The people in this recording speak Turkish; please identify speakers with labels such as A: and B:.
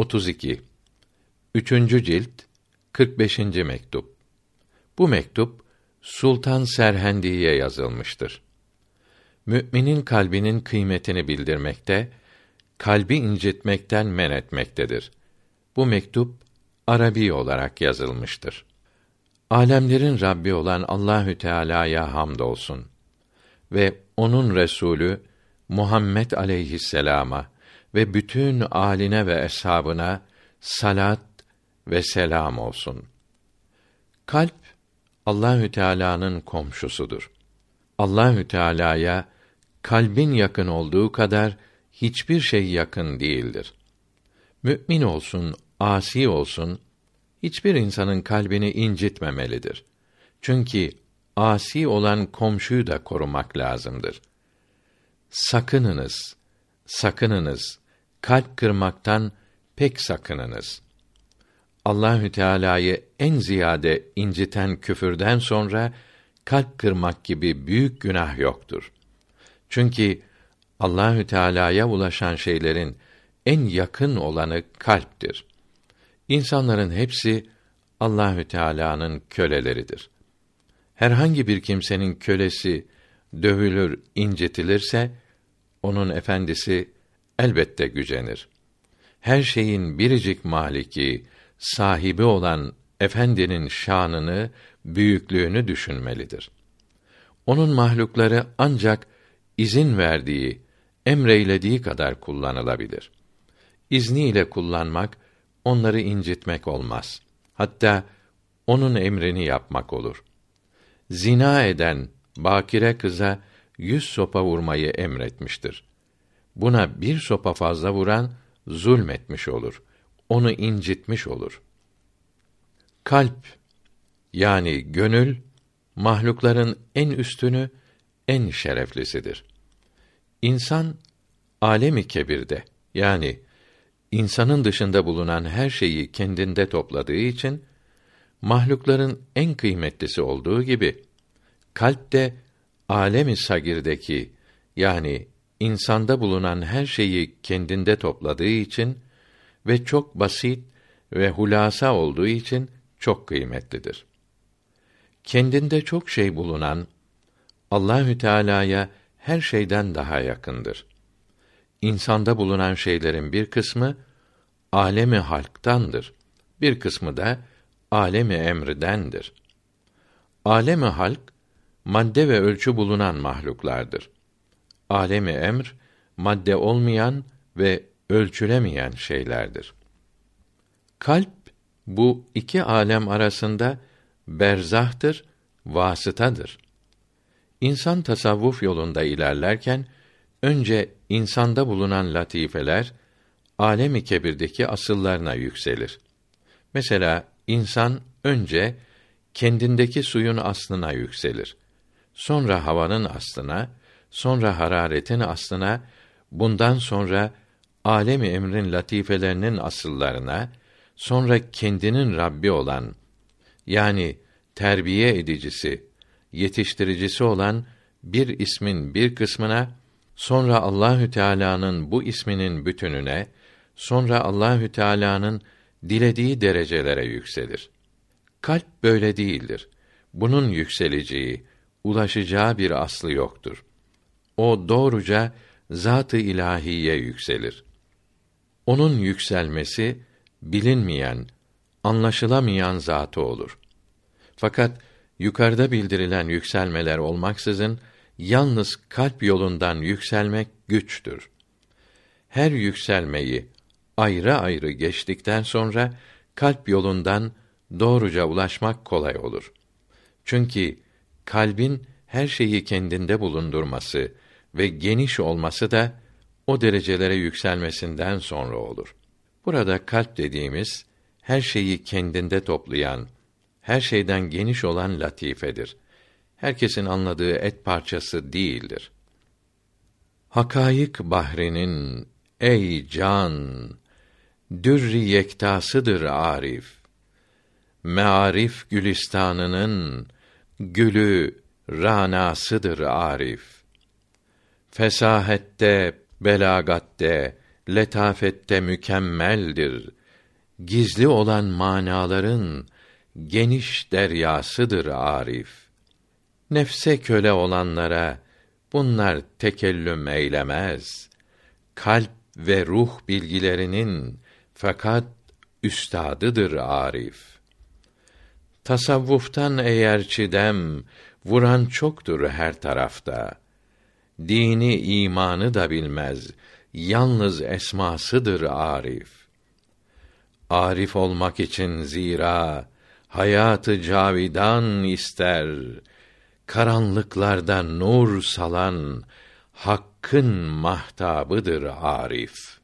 A: 32 Üçüncü cilt 45. mektup. Bu mektup Sultan Serhendi'ye yazılmıştır. Müminin kalbinin kıymetini bildirmekte, kalbi incitmekten men etmektedir. Bu mektup Arabi olarak yazılmıştır. Alemlerin Rabbi olan Allahü Teala'ya hamdolsun ve onun Resulü Muhammed aleyhisselama ve bütün aline ve eshabına salat ve selam olsun. Kalp Allahü Teala'nın komşusudur. Allahü Teala'ya kalbin yakın olduğu kadar hiçbir şey yakın değildir. Mümin olsun, asi olsun, hiçbir insanın kalbini incitmemelidir. Çünkü asi olan komşuyu da korumak lazımdır. Sakınınız, sakınınız, kalp kırmaktan pek sakınınız. Allahü Teala'yı en ziyade inciten küfürden sonra kalp kırmak gibi büyük günah yoktur. Çünkü Allahü Teala'ya ulaşan şeylerin en yakın olanı kalptir. İnsanların hepsi Allahü Teala'nın köleleridir. Herhangi bir kimsenin kölesi dövülür, incitilirse onun efendisi elbette gücenir. Her şeyin biricik maliki, sahibi olan efendinin şanını, büyüklüğünü düşünmelidir. Onun mahlukları ancak izin verdiği, emreylediği kadar kullanılabilir. İzniyle kullanmak onları incitmek olmaz. Hatta onun emrini yapmak olur. Zina eden bakire kıza yüz sopa vurmayı emretmiştir. Buna bir sopa fazla vuran zulmetmiş olur. Onu incitmiş olur. Kalp yani gönül mahlukların en üstünü, en şereflisidir. İnsan alemi kebirde yani insanın dışında bulunan her şeyi kendinde topladığı için mahlukların en kıymetlisi olduğu gibi kalp de alemi sagirdeki yani insanda bulunan her şeyi kendinde topladığı için ve çok basit ve hulasa olduğu için çok kıymetlidir. Kendinde çok şey bulunan Allahü Teala'ya her şeyden daha yakındır. İnsanda bulunan şeylerin bir kısmı alemi halktandır. Bir kısmı da alemi emridendir. Alemi halk madde ve ölçü bulunan mahluklardır. Alemi emr madde olmayan ve ölçülemeyen şeylerdir. Kalp bu iki alem arasında berzahtır, vasıtadır. İnsan tasavvuf yolunda ilerlerken önce insanda bulunan latifeler alemi kebirdeki asıllarına yükselir. Mesela insan önce kendindeki suyun aslına yükselir. Sonra havanın aslına, sonra hararetin aslına, bundan sonra alemi emrin latifelerinin asıllarına, sonra kendinin Rabbi olan yani terbiye edicisi, yetiştiricisi olan bir ismin bir kısmına, sonra Allahü Teala'nın bu isminin bütününe, sonra Allahü Teala'nın dilediği derecelere yükselir. Kalp böyle değildir. Bunun yükseleceği, ulaşacağı bir aslı yoktur. O doğruca zat-ı ilahiye yükselir. Onun yükselmesi bilinmeyen, anlaşılamayan zatı olur. Fakat yukarıda bildirilen yükselmeler olmaksızın yalnız kalp yolundan yükselmek güçtür. Her yükselmeyi ayrı ayrı geçtikten sonra kalp yolundan doğruca ulaşmak kolay olur. Çünkü kalbin her şeyi kendinde bulundurması ve geniş olması da o derecelere yükselmesinden sonra olur. Burada kalp dediğimiz her şeyi kendinde toplayan, her şeyden geniş olan latifedir. Herkesin anladığı et parçası değildir. Hakayık bahrinin ey can dürri yektasıdır arif. Mearif gülistanının gülü ranasıdır arif. Fesahette, belagatte, letafette mükemmeldir. Gizli olan manaların geniş deryasıdır arif. Nefse köle olanlara bunlar tekellüm eylemez. Kalp ve ruh bilgilerinin fakat üstadıdır arif. Tasavvuftan eğer çidem vuran çoktur her tarafta. Dini imanı da bilmez, yalnız esmasıdır arif. Arif olmak için zira hayatı cavidan ister. Karanlıklarda nur salan hakkın mahtabıdır arif.